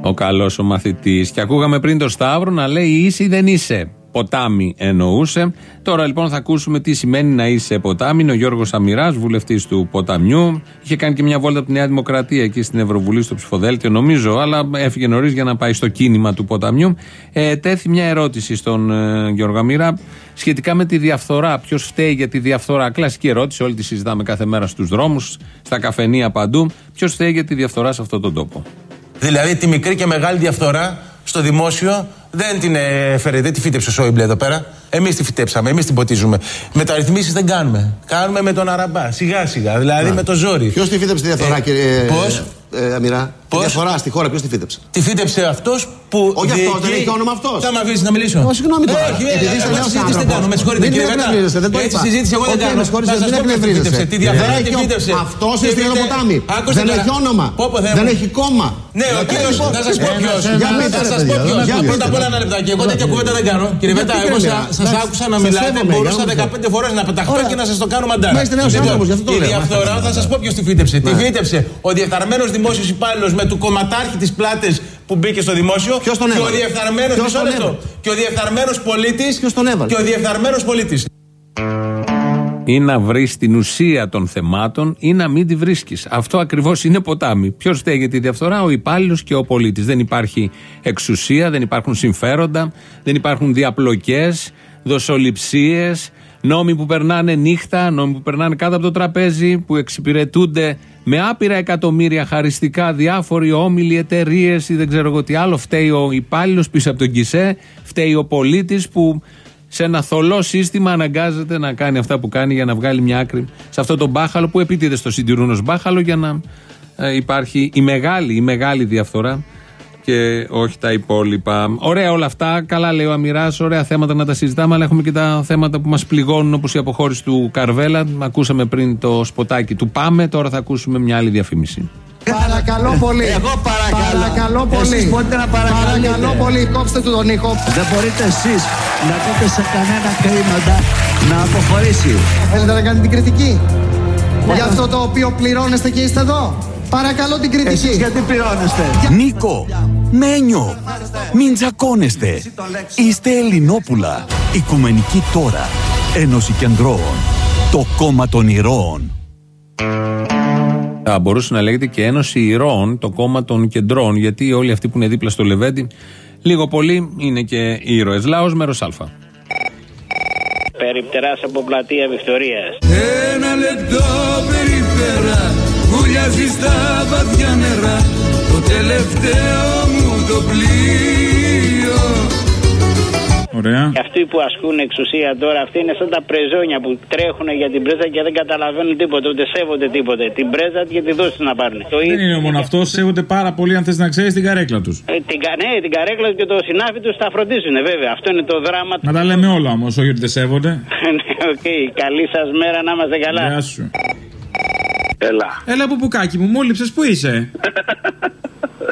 Ο καλός ο μαθητής. Και ακούγαμε πριν το Σταύρο να λέει είσαι ή δεν είσαι. Ποτάμι εννοούσε. Τώρα λοιπόν θα ακούσουμε τι σημαίνει να είσαι ποτάμι. Είναι ο Γιώργος Αμυρά, βουλευτής του Ποταμιού. Είχε κάνει και μια βόλτα από τη Νέα Δημοκρατία εκεί στην Ευρωβουλή στο ψηφοδέλτιο, νομίζω, αλλά έφυγε νωρίς για να πάει στο κίνημα του Ποταμιού. Ε, τέθη μια ερώτηση στον ε, Γιώργο Αμυρά σχετικά με τη διαφθορά. Ποιος φταίει για τη διαφθορά; Κλασική ερώτηση, όλοι τη συζητάμε κάθε μέρα στους δρόμους, στα καφενεία παντού. Ποιος φταίει για τη διαφθορά σε αυτόν τον τόπο; Δηλαδή τη μικρή και μεγάλη διαφθορά στο δημόσιο δεν την έφερε, δεν τη φύτεψε ο Σόιμπλε εδώ πέρα. Εμείς τη φυτέψαμε, εμείς την ποτίζουμε. Μεταρρυθμίσει δεν κάνουμε. Κάνουμε με τον Αραμπά, σιγά σιγά, δηλαδή με το ζόρι. Ποιος τη φύτεψε τη διαφθορά, Ε, κύριε πώς; ε, Αμυρά; Τη διαφθορά στη χώρα, ποιος τη φύτεψε; Τη φύτεψε αυτός που. Όχι αυτό, δεν διοικεί- έχει όνομα αυτός. Θα με αφήσεις να μιλήσω; Ω, συγγνώμη τώρα. Ε, όχι, ε, Επειδή είσαι εγώ νέος συζήτηση δεν άνθρωπος. κάνω. Με συγχωρείτε Μην κύριε με Βέτα. εκνευρίζεστε, δεν το Έτσι είπα. συζήτηση εγώ δεν Οκ, κάνω. με συγχωρείτε, Θα σας μην πω ποιος τη εκνευρίζεστε. φύτεψε. Τη Δεν διαφθορά έχει τη ο- φύτεψε. Αυτός Τη είναι στο φύτε- ποτάμι. Άκουστε Δεν τώρα. έχει όνομα. Πω, πω, Θεέ Δεν μου. έχει κόμμα. Ναι, ο κύριος. Θα σας πω ποιος. Για πείτε, Θα ρε σα πω παιδιά, ποιος. δεν Για ακούγεται. πρώτα απ' όλα ένα λεπτάκι. Εγώ τέτοια κουβέντα δεν κάνω. Κύριε Γιατί, Βέτα, κύριε εγώ Μέρα, σας εντάξει, άκουσα να σε μιλάτε. σέβομαι, Μπορούσα για να 15 φορές να πεταχτώ Ωραία. και να σας το κάνω μαντάρα. Μα είστε νέος Λοιπόν, άνθρωπος, γι' αυτό το Η λέω. διαφθορά θα σα πω ποιο τη φύτεψε. Τη Ναι. φύτεψε ο διεφθαρμένο δημόσιο υπάλληλο με του κομματάρχη της πλάτε που μπήκε στο δημόσιο. Ποιος τον Και ο έβαλε; διεφθαρμένο. Ποιος Μισό τον λεπτό. έβαλε; Και ο διεφθαρμένος πολίτη. Ποιος τον έβαλε; Και ο διεφθαρμένος πολίτης. Ή να βρεις την ουσία των θεμάτων ή να μην τη βρίσκεις. Αυτό ακριβώς είναι ποτάμι. Ποιος φταίει για τη διαφθορά, ο υπάλληλος και ο πολίτης. Δεν υπάρχει εξουσία, δεν υπάρχουν συμφέροντα, δεν υπάρχουν διαπλοκές, δοσοληψίες, νόμοι που περνάνε νύχτα, νόμοι που περνάνε κάτω από το τραπέζι, που εξυπηρετούνται με άπειρα εκατομμύρια χαριστικά διάφοροι όμιλοι, εταιρείες ή δεν ξέρω εγώ τι άλλο. Φταίει ο υπάλληλος πίσω από τον Κισέ, φταίει ο πολίτης που σε ένα θολό σύστημα αναγκάζεται να κάνει αυτά που κάνει για να βγάλει μια άκρη σε αυτό το μπάχαλο που επίτηδε το συντηρούν ως μπάχαλο για να ε, υπάρχει η μεγάλη, η μεγάλη διαφθορά και όχι τα υπόλοιπα. Ωραία όλα αυτά. Καλά λέει ο Αμυράς. Ωραία θέματα να τα συζητάμε. Αλλά έχουμε και τα θέματα που μας πληγώνουν όπως η αποχώρηση του Καρβέλα. Ακούσαμε πριν το σποτάκι του Πάμε. Τώρα θα ακούσουμε μια άλλη διαφήμιση. Παρακαλώ πολύ. Εγώ παρακαλώ. Παρακαλώ πολύ. Εσείς μπορείτε να παρακαλείτε. Παρακαλώ πολύ. Κόψτε του τον ήχο. Δεν μπορείτε εσείς να πείτε σε κανένα κρίματα να αποχωρήσει. Θέλετε να κάνετε την κριτική; Για αυτό το οποίο πληρώνεστε και είστε εδώ; Παρακαλώ την κριτική. Εσείς γιατί πληρώνεστε; Νίκο, Μένιο, μην τσακώνεστε. Είστε Ελληνόπουλα. Οικουμενική τώρα. Ένωση Κεντρώων. Το κόμμα των ηρώων. Θα μπορούσε να λέγεται και Ένωση Ηρώων, το κόμμα των κεντρών, γιατί όλοι αυτοί που είναι δίπλα στο Λεβέντι, λίγο πολύ είναι και ήρωες. Λαός μέρος Α. Περιπτεράς από πλατεία Βικτωρίας. Ένα λεπτό περιφέρα βουλιάζει στα βαθιά νερά το τελευταίο μου το πλοίο Ωραία. Και αυτοί που ασκούν εξουσία τώρα, αυτοί είναι σαν τα πρεζόνια που τρέχουν για την πρέζα και δεν καταλαβαίνουν τίποτα, ούτε σέβονται τίποτε. Την πρέζα και τη δόση να πάρουν. Το Δεν ίδιο- είναι μόνο αυτό, σέβονται πάρα πολύ αν θες να ξέρεις την καρέκλα τους. Ε, την, κα- ναι, την καρέκλα και το συνάφι τους τα φροντίζουν, βέβαια. Αυτό είναι το δράμα. Να τα λέμε όλα όμως, όχι ότι δεν σέβονται. ναι, οκ. Καλή σας μέρα να είμαστε καλά. Γεια σου. Έλα. Έλα από πουλάκι μου, μου 'λειψες, πού είσαι;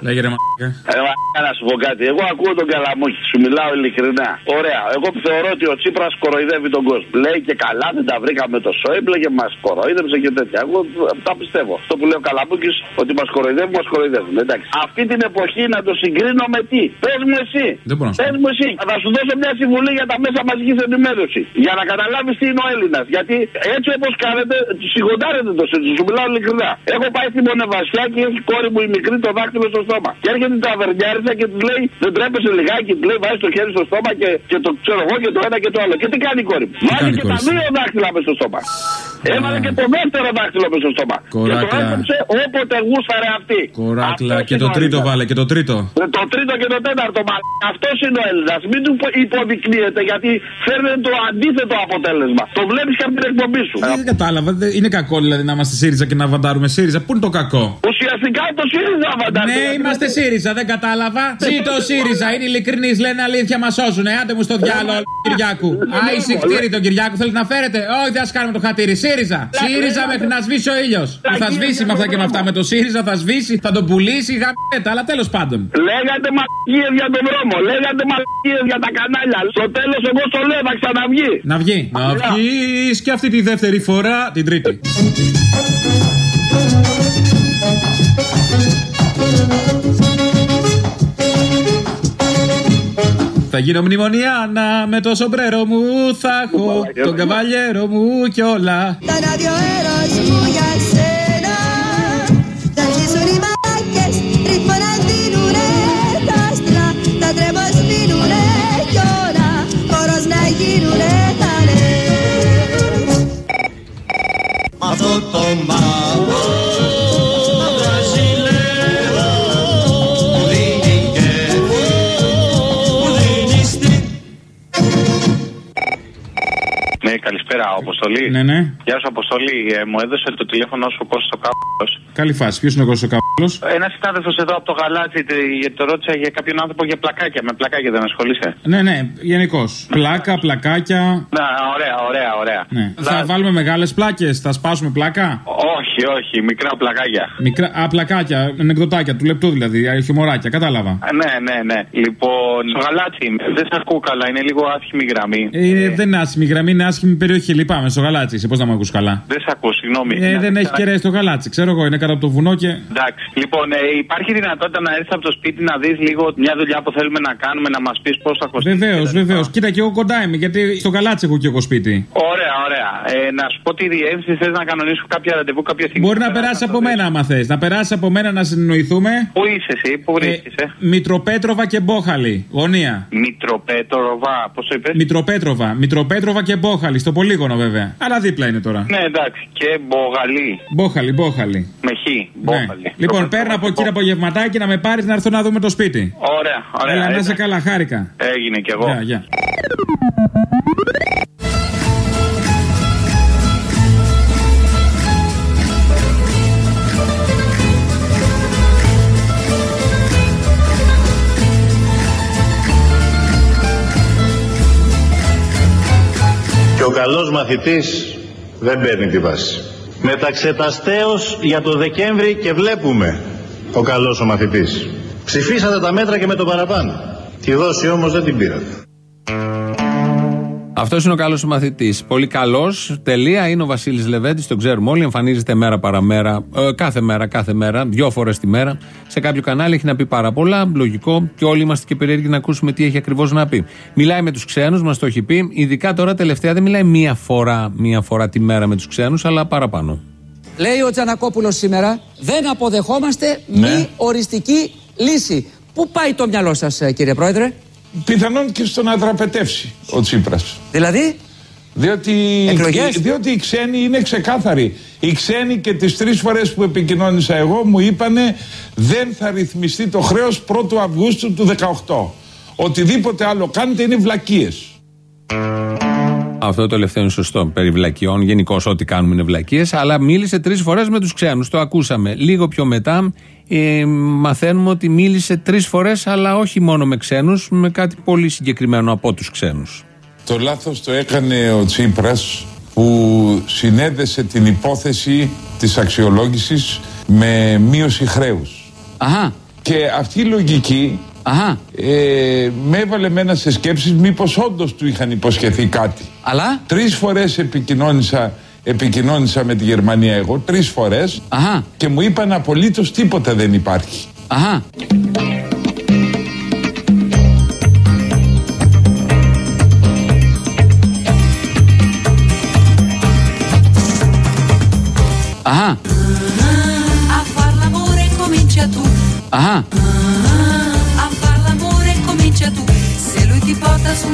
Λέγε ρε μαλάκα. Ε, μα, να σου πω κάτι. Εγώ ακούω τον Καλαμούκη, σου μιλάω ειλικρινά. Ωραία. Εγώ θεωρώ ότι ο Τσίπρας κοροϊδεύει τον κόσμο. Λέει και καλά, δεν τα βρήκαμε το Σόιμπλε και μας κοροϊδεύσε και τέτοια. Εγώ τα πιστεύω. Αυτό που λέει ο Καλαμούκης, ότι μας κοροϊδεύουν, μας κοροϊδεύουν. Εντάξει. Αυτή την εποχή να το συγκρίνω με τι; Πες μου εσύ. Δεν μπορώ να σου Πες μου εσύ. Θα σου δώσω μια συμβουλή για τα μέσα μαζικής ενημέρωσης. Για να καταλάβεις τι είναι ο Έλληνας. Γιατί έτσι όπως κάνετε, σιγοντάρετε το σύνθημα. Σου μιλάω ειλικρινά. Έχω πάει στη Μονεβασιά και έχει κόρη μου η μικρή το δάκτυλο στο στόμα. Και έρχεται η ταβερνιάρισα και του λέει: Δεν τρέπεσαι λιγάκι. Του λέει: Βάζεις το χέρι στο στόμα και, και το ξέρω εγώ και το ένα και το άλλο. Και τι κάνει η κόρη μου. Βάζει κάνει η και τα κόρη σου; δύο δάχτυλα μες στο στόμα. Έβαλε και το δεύτερο δάχτυλο με στο στόμα. Και το Κοράκλα. έκοψε όποτε γούσταρε αυτή. Κοράκλα. Αυτός Και είναι το ο τρίτο Έλληνας. βάλε, και το τρίτο. Ε, Το τρίτο και το τέταρτο, μα αυτός είναι ο Έλληνας. Μην του υποδεικνύεται γιατί φέρνει το αντίθετο αποτέλεσμα. Το βλέπεις και από την εκπομπή σου. Ε, Δεν κατάλαβα. δεν- Είναι κακό δηλαδή να είμαστε ΣΥΡΙΖΑ και να βαντάρουμε ΣΥΡΙΖΑ. Πού είναι το κακό; Ουσιαστικά το ΣΥΡΙΖΑ βαντάρει. Ναι, είμαστε ΣΥΡΙΖΑ, δεν κατάλαβα. Ζήτω ο ΣΥΡΙΖΑ, είναι ειλικρινή, λένε αλήθεια, μα σώζουνε. Άντε μου στο διάλογο, Κυριάκου. Α, η συχτήρη τον Κυριάκου θέλετε να φέρετε; Όχι, δεν ας κάνουμε το χατήρι. ΣΥΡΙΖΑ. ΣΥΡΙΖΑ. ΣΥΡΙΖΑ μέχρι να σβήσει ο ήλιος. Θα σβήσει με αυτά και με αυτά. Με το ΣΥΡΙΖΑ θα σβήσει, θα τον πουλήσει, γαμπέτα, αλλά τέλος πάντων. Λέγατε μαλακίες για τον δρόμο, λέγατε μαλακίες για τα κανάλια. Στο τέλος, εγώ στο λέω, θα ξαναβγεί. Να βγει. Να βγει και αυτή τη δεύτερη φορά, την τρίτη. Θα γίνω μνημονιάνα με το σομπρέρο μου Θα έχω τον καβαλιέρο μου κι όλα. Τα ραδιοέρος μου για σένα Θα ζήσουν οι μάκες ρυθμό να δίνουνε Τα άστρα τα τρέμως σβήνουνε Κι όλα χώρος να γίνουνε θα λες Αυτό το μαύρο καλησπέρα, Αποστολή. Ναι, ναι. Γεια σου, Αποστολή. Ε, μου έδωσε το τηλέφωνο σου ο Κώστας ο Κάπλος. Καλή φάση. Ποιος είναι ο Κώστας ο Καπούλος; Ένας συνάδελφος εδώ από το γαλάτσι τε- το ρώτησα για κάποιον άνθρωπο για πλακάκια. Με πλακάκια δεν ασχολείσαι; Ναι, ναι, γενικώς. Πλάκα, πλακάκια. Να, ωραία, ωραία, ωραία. Ναι. Θα βάλουμε μεγάλες πλάκες, θα σπάσουμε πλάκα; Όχι, όχι, μικρά πλακάκια. Μικρά, α, πλακάκια, ανεκδοτάκια του λεπτού δηλαδή, α, χιουμοράκια, κατάλαβα. Α, Ναι, ναι, ναι. Λοιπόν, στο γαλάτσι δεν σα ακούω καλά, είναι λίγο άσχημη γραμμή. Ε, δεν είναι άσχημη γραμμή, είναι άσχημη περιοχή. Λυπάμαι στο γαλάτσι. Πώς να με ακούς καλά; Δεν σε ακούω, συγγνώμη. Ε, Να δεν σε έχει ξανα- κεραί στο γαλάτσι. Ξέρω εγώ, είναι κάτω από το βουνό και. Εντάξει. Λοιπόν, ε, υπάρχει δυνατότητα να έρθεις από το σπίτι να δεις λίγο μια δουλειά που θέλουμε να κάνουμε, να μας πεις πώς θα κοστίσει. Βεβαίως, βεβαίως. Κοίτα και εγώ κοντά είμαι, γιατί στο γαλάτσι έχω και εγώ σπίτι. Ωραία, ωραία. Ε, να σου πω τη διεύθυνση, θες να κανονίσω κάποια ραντεβού κάποια στιγμή. Μπορεί να περάσει από μένα, άμα θες. Να περάσει από μένα να συνεννοηθούμε. Πού είσαι εσύ, πού βρίσκεσαι; Μητροπέτροβα και Μπόχαλη. Γωνία. Μητροπέτροβα, πώς το είπες; Μητροπέτροβα. Μητροπέτροβα και Μπόχαλη. Στο πολύγωνο βέβαια. Αλλά δίπλα είναι τώρα. Ναι, εντάξει. Και Μπογαλή. Μπόχαλη, Μπόχαλη. Με χ. Μπόχαλη. Λοιπόν, παίρνω από εκεί απογευματάκι να με πάρεις να έρθω να δούμε το σπίτι. Ωραία, ωραία. Έλα, να έτσι. είσαι καλά, χάρηκα. Έγινε κι εγώ. Γεια, γεια. Καλός μαθητής δεν παίρνει τη βάση. Μεταξεταστέως για το Δεκέμβρη και βλέπουμε ο καλός ο μαθητής. Ψηφίσατε τα μέτρα και με το παραπάνω. Τη δόση όμως δεν την πήρατε. Αυτός είναι ο καλός μαθητής. Πολύ καλός. Τελεία είναι ο Βασίλης Λεβέντης, τον ξέρουμε όλοι. Εμφανίζεται μέρα παραμέρα, ε, κάθε μέρα, κάθε μέρα, δυο φορές τη μέρα. Σε κάποιο κανάλι έχει να πει πάρα πολλά. Λογικό. Και όλοι είμαστε και περίεργοι να ακούσουμε τι έχει ακριβώς να πει. Μιλάει με τους ξένους, μας το έχει πει. Ειδικά τώρα τελευταία δεν μιλάει μία φορά, μία φορά τη μέρα με τους ξένους, αλλά παραπάνω. Λέει ο Τζανακόπουλος σήμερα, δεν αποδεχόμαστε Ναι. μη οριστική λύση. Πού πάει το μυαλό σας, κύριε Πρόεδρε, Πιθανόν και στο να δραπετεύσει ο Τσίπρας. Δηλαδή; Διότι, Εκλογές; διότι οι ξένοι είναι ξεκάθαροι. Οι ξένοι και τις τρεις φορές που επικοινώνησα εγώ μου είπανε δεν θα ρυθμιστεί το χρέος 1ου Αυγούστου του 18. Οτιδήποτε άλλο κάνετε είναι βλακίες. Αυτό το τελευταίο είναι σωστό. Περί βλακιών. Γενικώ, ό,τι κάνουμε είναι βλακίε. Αλλά μίλησε τρεις φορές με τους ξένους. Το ακούσαμε. Λίγο πιο μετά ε, μαθαίνουμε ότι μίλησε τρεις φορές, αλλά όχι μόνο με ξένους, με κάτι πολύ συγκεκριμένο από τους ξένους. Το λάθος το έκανε ο Τσίπρας που συνέδεσε την υπόθεση της αξιολόγησης με μείωση χρέους. Αχα. Και αυτή η λογική Ε, με έβαλε μένα σε σκέψεις μήπως όντως του είχαν υποσχεθεί κάτι. Αλλά; Τρεις φορές επικοινώνησα, επικοινώνησα με τη Γερμανία εγώ, τρεις φορές και μου είπαν απολύτως τίποτα δεν υπάρχει. Αχα. Αχα. A far l'amore comincia tu. Αχα.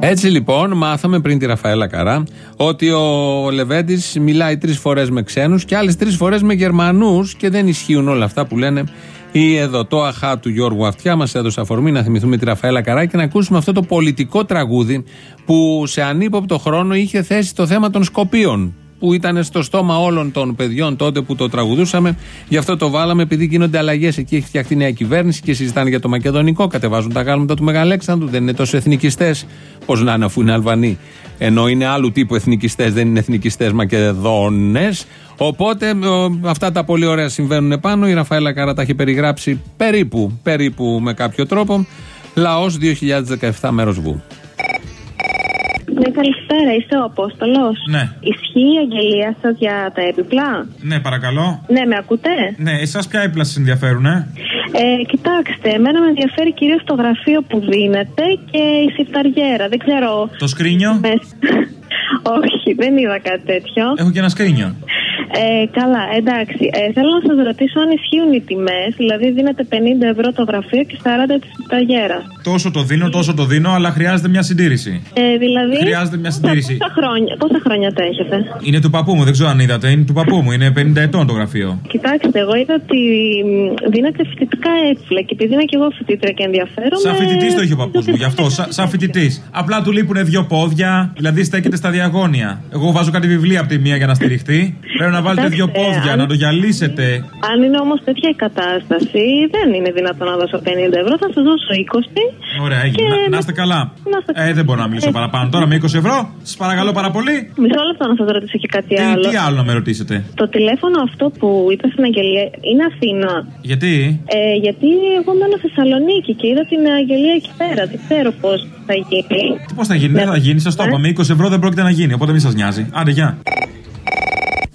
Έτσι λοιπόν, μάθαμε πριν τη Ραφαέλα Καρά ότι ο Λεβέντης μιλάει τρεις φορές με ξένους και άλλες τρεις φορές με Γερμανούς και δεν ισχύουν όλα αυτά που λένε ή εδώ το αχά του Γιώργου Αυτιά μας έδωσε αφορμή να θυμηθούμε τη Ραφαέλα Καρά και να ακούσουμε αυτό το πολιτικό τραγούδι που σε ανύποπτο χρόνο είχε θέσει το θέμα των Σκοπίων που ήταν στο στόμα όλων των παιδιών τότε που το τραγουδούσαμε. Γι' αυτό το βάλαμε, επειδή γίνονται αλλαγές. Εκεί έχει φτιαχτεί νέα κυβέρνηση και συζητάνε για το Μακεδονικό. Κατεβάζουν τα γάλματα του Μεγαλέξανδρου. Δεν είναι τόσο εθνικιστές. Πώς να είναι, αφού είναι Αλβανοί. Ενώ είναι άλλου τύπου εθνικιστές, δεν είναι εθνικιστές Μακεδόνες. Οπότε ο, αυτά τα πολύ ωραία συμβαίνουν επάνω. Η Ραφαέλα Καρά τα έχει περιγράψει περίπου, περίπου με κάποιο τρόπο. Λαός 2017 μέρος Βου. Ναι, καλησπέρα. Είστε ο Απόστολος. Ναι. Ισχύει η αγγελία σας για τα έπιπλα; Ναι, παρακαλώ. Ναι, με ακούτε; Ναι, εσάς ποια έπλα σας ενδιαφέρουν, ε; Ε, κοιτάξτε, εμένα με ενδιαφέρει κυρίως το γραφείο που δίνετε και η συρταριέρα. Δεν ξέρω. Το σκρίνιο; Όχι, δεν είδα κάτι τέτοιο. Έχω και ένα σκρίνιο. Ε, καλά, εντάξει. Ε, θέλω να σας ρωτήσω αν ισχύουν οι τιμές. Δηλαδή, δίνετε 50 ευρώ το γραφείο και 40 τη συρταριέρα. Τόσο το δίνω, τόσο το δίνω, αλλά χρειάζεται μια συντήρηση. Ε, δηλαδή. Χρειάζεται μια συντήρηση. Πόσα χρόνια, πόσα χρόνια τα έχετε; Είναι του παππού μου, δεν ξέρω αν είδατε. Είναι του παππού μου, είναι 50 ετών το γραφείο. Κοιτάξτε, εγώ είδα ότι μ, δίνετε φοιτητικά έφυλα και επειδή είμαι και εγώ φοιτήτρια και ενδιαφέρομαι. Σαν φοιτητής το είχε ο παππούς μου, γι' αυτό. Σαν, σαν φοιτητής. Απλά του λείπουν δύο πόδια, δηλαδή στέκεται στα διαγώνια. Εγώ βάζω κάτι βιβλία από τη μία για να στηριχτεί. Πρέπει να βάλετε δύο Κοιτάξτε, πόδια, αν- να το γυαλίσετε. Αν είναι όμως τέτοια η κατάσταση, δεν είναι δυνατόν να δώσω 50 ευρώ, θα σας δώσω 20. Ωραία, έγινε. Να, να είστε καλά. Να είστε Ε, δεν μπορώ να μιλήσω παραπάνω. Τώρα με 20 ευρώ, σας παρακαλώ πάρα πολύ. Μισό λεπτό να σας ρωτήσω και κάτι Τι, άλλο. τι άλλο να με ρωτήσετε; Το τηλέφωνο αυτό που είπα στην αγγελία είναι Αθήνα. Γιατί; Ε, γιατί εγώ μένω Θεσσαλονίκη και είδα την αγγελία εκεί πέρα. Δεν ξέρω πώς θα γίνει. Πώς θα γίνει, δεν θα γίνει, σας το είπα. Με 20 ευρώ δεν πρόκειται να γίνει, οπότε μην σας νοιάζει. Άντε, γεια.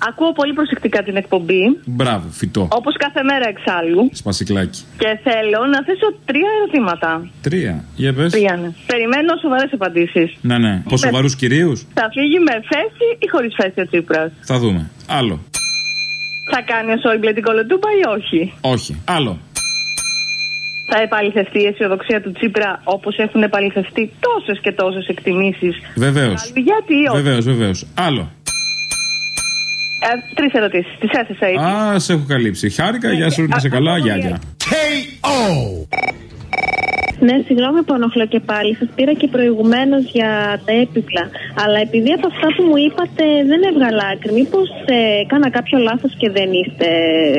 Ακούω πολύ προσεκτικά την εκπομπή, Μπράβο, φυτό. όπως κάθε μέρα εξάλλου. Σπασικλάκι. Και θέλω να θέσω τρία ερωτήματα. Τρία. Για πες. Τρία, ναι. Περιμένω σοβαρές απαντήσεις. Ναι, ναι. Από σοβαρούς κυρίους. Θα φύγει με θέση ή χωρίς θέση ο Τσίπρας; Θα δούμε. Άλλο. Θα κάνει ο Σόιμπλε την κολοτούπα ή όχι; Όχι. Άλλο. Θα επαληθευτεί η αισιοδοξία του Τσίπρα όπως έχουν επαληθευτεί τόσες και τόσες εκτιμήσεις; Βεβαίως. Γιατί ή όχι; Βεβαίως, βεβαίως. Άλλο. Ε, Τρεις ερωτήσεις. Τις έθεσα ήδη. Α, σε έχω καλύψει. Χάρηκα, γεια σου, να σε καλά, γεια, γεια. Ναι, συγγνώμη που ενοχλώ και πάλι. Σας πήρα και προηγουμένως για τα έπιπλα. Αλλά επειδή από αυτά που μου είπατε δεν έβγαλα άκρη, μήπως ε, κάνα κάποιο λάθος και δεν είστε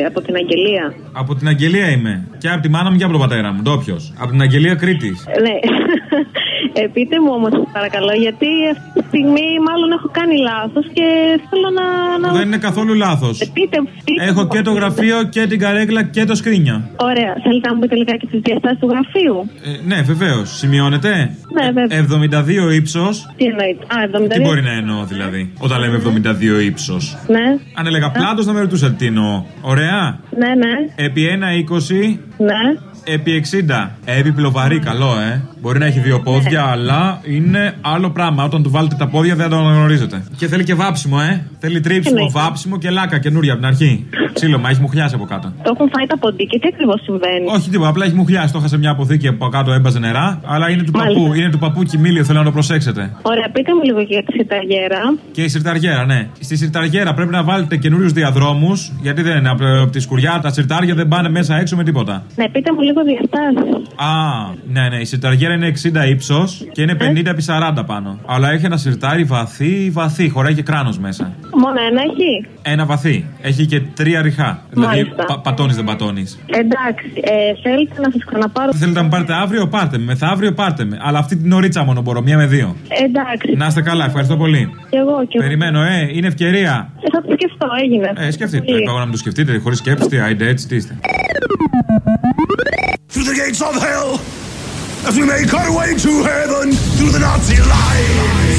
από την αγγελία; Από την Αγγελία είμαι. Και από τη μάνα μου και από τον πατέρα μου. Ντόπιος. Από την Αγγελία Κρήτης. Ναι. Ε, πείτε μου όμως, παρακαλώ, γιατί αυτή τη στιγμή μάλλον έχω κάνει λάθος και θέλω να. να... Δεν είναι καθόλου λάθος. Ε, πείτε, πείτε Έχω μου. και το γραφείο και την καρέκλα και το σκρίνιο. Ωραία. Θέλετε να μου πείτε λιγάκι τις διαστάσεις του γραφείου; Ε, ναι, βεβαίως. Σημειώνεται. Ναι, βέβαια. 72 ύψος. Τι εννοείται. Α, 72. Τι μπορεί να εννοώ δηλαδή, όταν λέμε 72 ύψος. Ναι, Αν έλεγα πλάτος, να με ρωτούσατε τι εννοώ. Ωραία. ναι, ναι. Επί 1,20 Ναι. Επί 60. Έπιπλο βαρύ, καλό, ε. Μπορεί να έχει δύο πόδια, αλλά είναι άλλο πράγμα. Όταν του βάλετε τα πόδια δεν το αναγνωρίζετε. Και θέλει και βάψιμο, ε. Θέλει τρίψιμο, Εννοείται. βάψιμο και λάκα καινούρια από την αρχή. Ξύλωμα, έχει μουχλιάσει από κάτω. Το έχουν φάει τα ποντίκια. Τι ακριβώς συμβαίνει; Όχι τίποτα, απλά έχει μουχλιάσει. Το είχα σε μια αποθήκη από κάτω, έμπαζε νερά. Αλλά είναι του Μάλιστα. παππού, είναι του παππού κοιμήλιο, θέλω να το προσέξετε. Ωραία, πείτε μου λίγο για τη σιταγέρα. Και η σιρταριέρα, ναι. Στη σιρταριέρα πρέπει να βάλετε καινούριους διαδρόμους, γιατί δεν είναι από, από τη σκουριά. Τα σιρτάρια δεν πάνε μέσα έξω με τίποτα. Ναι, πείτε μου λίγο διαστάσει. Α, ναι, ναι. Η σιρταριέρα είναι 60 ύψος και είναι 50 επί 40 πάνω. Αλλά έχει ένα σιρτάρι βαθύ, βαθύ. Χωράει και κράνος μέσα. Μόνο ένα έχει; Ένα βαθύ. Έχει και τρία ριχά. Δηλαδή Μάλιστα. πα, πατώνεις, δεν πατώνεις. Εντάξει, ε, θέλετε να σας ξαναπάρω. Θέλετε να με πάρετε αύριο, πάρτε με. Μεθαύριο, πάρτε με. Αλλά αυτή την ωρίτσα μόνο μπορώ, μία με δύο. Εντάξει. Να είστε καλά, ευχαριστώ πολύ. Κι εγώ, κι εγώ. Περιμένω, ε, είναι ευκαιρία. Ε, θα το σκεφτώ, έγινε. Ε, σκεφτείτε. Πολύ. Είπα εγώ να μην το σκεφτείτε, χωρίς σκέψη, τι, άιντε έτσι, τι είστε. Gates of hell, as we make our way to heaven, through the Nazi lines.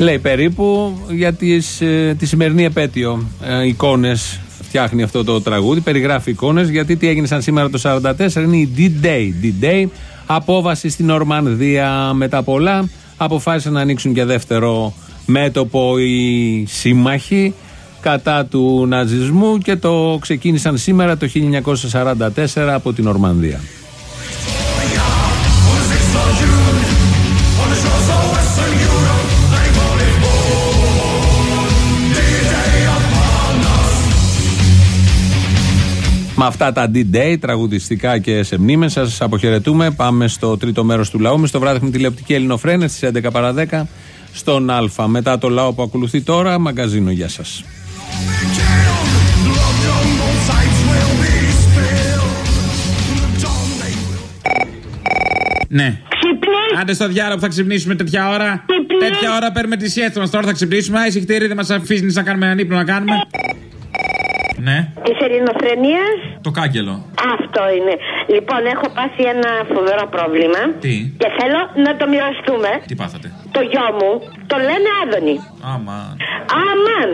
Λέει περίπου για τις, ε, τη σημερινή επέτειο ε, εικόνες φτιάχνει αυτό το τραγούδι, περιγράφει εικόνες γιατί τι έγινε σαν σήμερα το 44 είναι η D-Day. D-Day, απόβαση στην Ορμανδία μετά πολλά, αποφάσισαν να ανοίξουν και δεύτερο μέτωπο οι σύμμαχοι κατά του ναζισμού και το ξεκίνησαν σήμερα το 1944 από την Ορμανδία. Με αυτά τα D-Day, τραγουδιστικά και σε μνήμες, σας αποχαιρετούμε. Πάμε στο τρίτο μέρος του λαού. Μες στο βράδυ έχουμε τηλεοπτική Ελληνοφρένε στις 11 παρα 10 στον Α. Μετά το λαό που ακολουθεί τώρα, μαγκαζίνο. Γεια σας. Ναι. Άντε στο διάλογο που θα ξυπνήσουμε τέτοια ώρα. Τέτοια ώρα παίρνουμε τη σιέστα μας. Τώρα θα ξυπνήσουμε. Α, ησυχτήρι δεν μας αφήνει να κάνουμε έναν ύπνο να κάνουμε. Ναι. Της ελληνοφρενεία. Το κάγκελο. Αυτό είναι. Λοιπόν, έχω πάθει ένα φοβερό πρόβλημα. Τι; Και θέλω να το μοιραστούμε. Τι πάθατε; Το γιο μου το λένε Άδωνη. Άμα. Αμάν.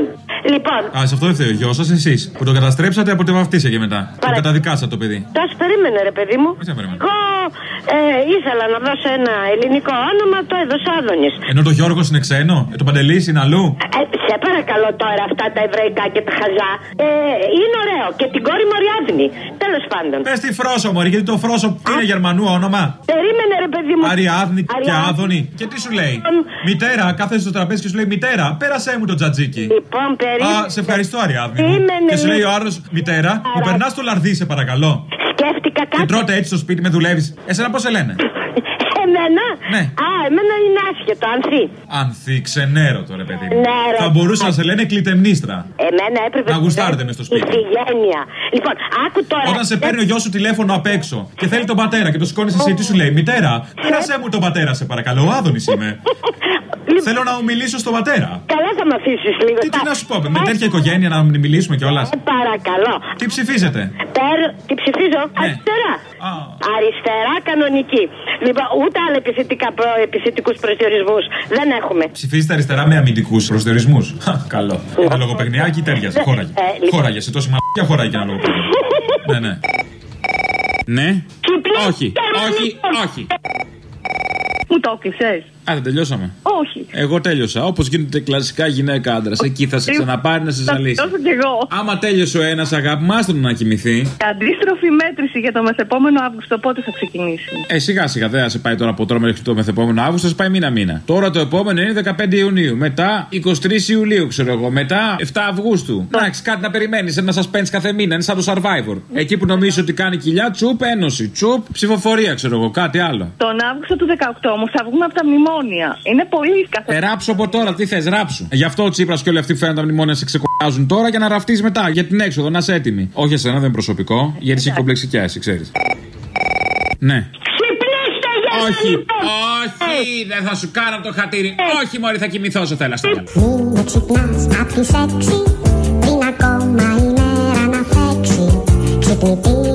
Λοιπόν, Α, σε αυτό δεν φταίει ο γιος σας, εσείς. Που το καταστρέψατε από τη βαφτίσια και μετά. Το καταδικάσατε το παιδί. τόσο περίμενε, ρε παιδί μου. σε περίμενε. Εγώ ε, ήθελα να δώσω ένα ελληνικό όνομα, το έδωσα Άδωνης. Ενώ το Γιώργος είναι ξένο, ε, το Παντελής είναι αλλού. Ε, σε παρακαλώ τώρα αυτά τα εβραϊκά και τα χαζά. Ε, είναι ωραίο. Και την κόρη μου Αριάδνη. Τέλος πάντων. Πες τη Φρόσο, Μωρή, γιατί το Φρόσο τι είναι Γερμανού όνομα; Περίμενε, ρε παιδί μου. Αριάδνη και Αριάδνη. Άδωνη. Και τι σου λέει; Μητέρα, κάθεσαι στο τραπέζι και σου λέει Μητέρα, πέρασέ μου το τζατζίκι. Λοιπόν, περίμενε. Α, σε ευχαριστώ, Αριάδνη. μου. Περίμενε Και σου λέει λίγο. ο άλλο, Μητέρα, μου περνάς το λαρδί, σε παρακαλώ. Σκέφτηκα κάτι. Και τρώτε έτσι στο σπίτι με δουλεύεις. Εσένα πώς σε λένε; Εμένα; Ναι. Α, εμένα είναι άσχετο, ανθή. Ανθή, ξενέρο τώρα, παιδί μου. Ναι, ρε. Θα μπορούσε να σε λένε κλητεμνίστρα. Εμένα έπρεπε Να γουστάρετε μες στο σπίτι. Ηθιγένεια. Λοιπόν, άκου τώρα. Όταν σε παίρνει ο γιος σου τηλέφωνο απ' έξω και θέλει τον πατέρα και το σηκώνεις εσύ, τι σου λέει, Μητέρα, πέρασέ μου τον πατέρα, σε παρακαλώ. Ο Άδωνης είμαι. Θέλω να μου μιλήσω στον πατέρα. Καλά θα με αφήσεις λίγο. Τι, τι να σου πω, με τέτοια οικογένεια να μην μιλήσουμε κιόλας; Παρακαλώ. Τι ψηφίζετε; Περ... Τι ψηφίζω; Αριστερά. Αριστερά κανονική. Λοιπόν, ούτε άλλα επιθετικά προ... επιθετικούς προσδιορισμούς δεν έχουμε. Ψηφίζετε αριστερά με αμυντικούς προσδιορισμούς. Καλό. Ένα λογοπαιγνιάκι τέριαζε. Χώραγε. Ε, λοιπόν. Χώραγε. Σε τόση μαλακία χώραγε ένα λογοπαιγνιάκι. Ναι, ναι. Ναι. Όχι, όχι, όχι. Μου το έκλεισε. Α, δεν τελειώσαμε. Όχι. Εγώ τέλειωσα. Όπως γίνεται κλασικά γυναίκα άντρας. Εκεί θα σε ξαναπάρει να σε Θα ζαλίσει. τελειώσω κι εγώ. Άμα τέλειωσε ο ένας, αγάπη, μάστον να κοιμηθεί. Αντίστροφη μέτρηση για το μεθεπόμενο Αύγουστο πότε θα ξεκινήσει; Ε, σιγά σιγά δεν θα σε πάει τώρα από τώρα μέχρι το μεθεπόμενο Αύγουστο, θα σε πάει μήνα μήνα. Τώρα το επόμενο είναι 15 Ιουνίου. Μετά 23 Ιουλίου, ξέρω εγώ. Μετά 7 Αυγούστου. Εντάξει, κάτι να περιμένεις. Ένα suspense κάθε μήνα. Είναι σαν το survivor. Εκεί που νομίζει ότι κάνει κοιλιά, τσουπ, ένωση. Τσουπ, ψηφοφορία, ξέρω εγώ. Κάτι άλλο. Τον Αύγουστο του 18 όμως θα βγούμε από τα μνημόνια. Είναι πολύ καθ' Ε, ράψω από τώρα, τι θες, ράψου. Γι' αυτό ο Τσίπρας και όλοι αυτοί που φαίνονται τα μνημόνια σε ξεκουράζουν τώρα για να ραφτεί μετά. Για την έξοδο, να είσαι έτοιμη. Όχι εσένα, δεν είναι προσωπικό. Γιατί είσαι κομπλεξικιά, εσύ ξέρεις. Ναι. Όχι, όχι, δεν θα σου κάνω το χατήρι. Όχι, Μωρή, θα κοιμηθώ όσο θέλω. στο τέλος. Μην με ξυπνάς απ' τις έξι Πριν ακόμα η μέρα να φέξει Ξυπνητήρι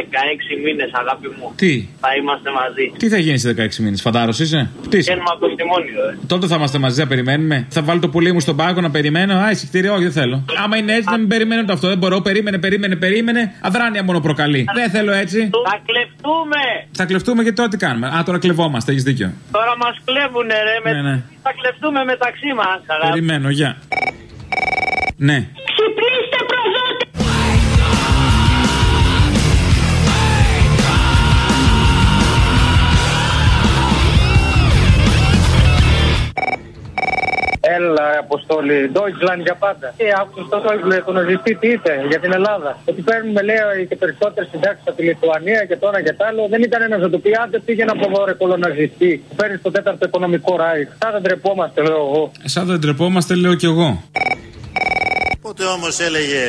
16 μήνες, αγάπη μου. Τι, Θα είμαστε μαζί. τι θα γίνει σε 16 μήνες, φαντάρος είσαι; Τι είσαι. Βγαίνουμε από το μνημόνιο, ε. Τότε θα είμαστε μαζί, θα περιμένουμε. Θα βάλω το πουλί μου στον πάγκο να περιμένω. Α, εισιτήριο, όχι, δεν θέλω. Άμα είναι έτσι, να μην περιμένω το αυτό. Δεν μπορώ. Περίμενε, περίμενε, περίμενε. Αδράνεια μόνο προκαλεί. Δεν θέλω έτσι. Θα κλεφτούμε! Θα κλεφτούμε και τώρα τι κάνουμε. Α, τώρα κλεβόμαστε, έχεις δίκιο. Τώρα μας κλέβουνε, ρε. Με... Ναι, ναι. Θα κλεφτούμε μεταξύ μας. Περιμένω, γεια. Ναι. Ξυπνήστε Έλα, Αποστόλη. Deutschland για πάντα. Ε, άκουσα το Deutschland, τον ναζιστή τι είπε για την Ελλάδα. Ότι παίρνουμε, λέει, και περισσότερες συντάξεις από τη Λιθουανία και τώρα και τ' άλλο. Δεν ήταν ένας να του πει, άντε πήγαινε από εδώ, ρε κολοναζιστή. Που παίρνεις το τέταρτο οικονομικό ράι. Θα δεν τρεπόμαστε, λέω εγώ. Εσά δεν τρεπόμαστε, λέω κι εγώ. Πότε όμως έλεγε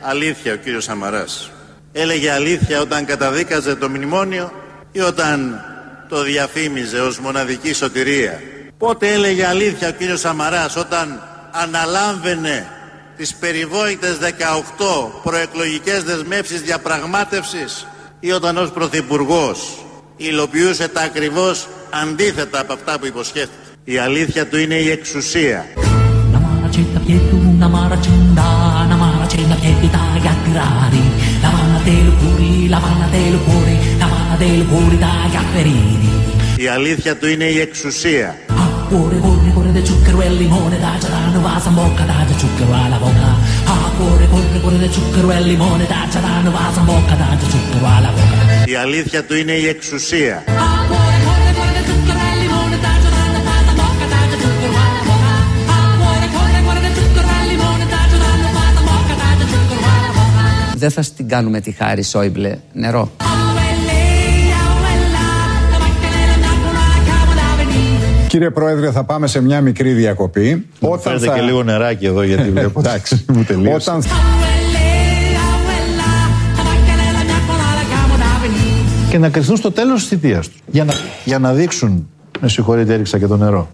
αλήθεια ο κύριος Σαμαράς; Έλεγε αλήθεια όταν καταδίκαζε το μνημόνιο ή όταν το διαφήμιζε ως μοναδική σωτηρία; Πότε έλεγε αλήθεια ο κύριος Σαμαράς όταν αναλάμβαινε τις περιβόητες 18 προεκλογικές δεσμεύσεις διαπραγμάτευσης ή όταν ως Πρωθυπουργός υλοποιούσε τα ακριβώς αντίθετα από αυτά που υποσχέθηκε. Η αλήθεια του είναι η εξουσία. Maracella pietu, una maracenda, una maracella pietà chiacchierati, la manna del cuori, la manna del cuore, la manna del cuore da chiacchierini. Η αλήθεια του είναι η εξουσία. Cuore, cuore, cuore de zucchero e limone, da giarano va sa bocca, da già zucchero alla bocca. Ah, cuore, cuore, cuore de zucchero e limone, da giarano va sa bocca, da già zucchero alla bocca. Η αλήθεια του είναι η εξουσία. Δεν θα την κάνουμε τη χάρη Σόιμπλε νερό. Κύριε Πρόεδρε, θα πάμε σε μια μικρή διακοπή. Όταν Φέρετε θα... και λίγο νεράκι εδώ γιατί βλέπω. Εντάξει, μου τελείωσε. Όταν... Και να κρυθούν στο τέλος της θητείας τους. Για να, για να δείξουν, με συγχωρείτε έριξα και το νερό.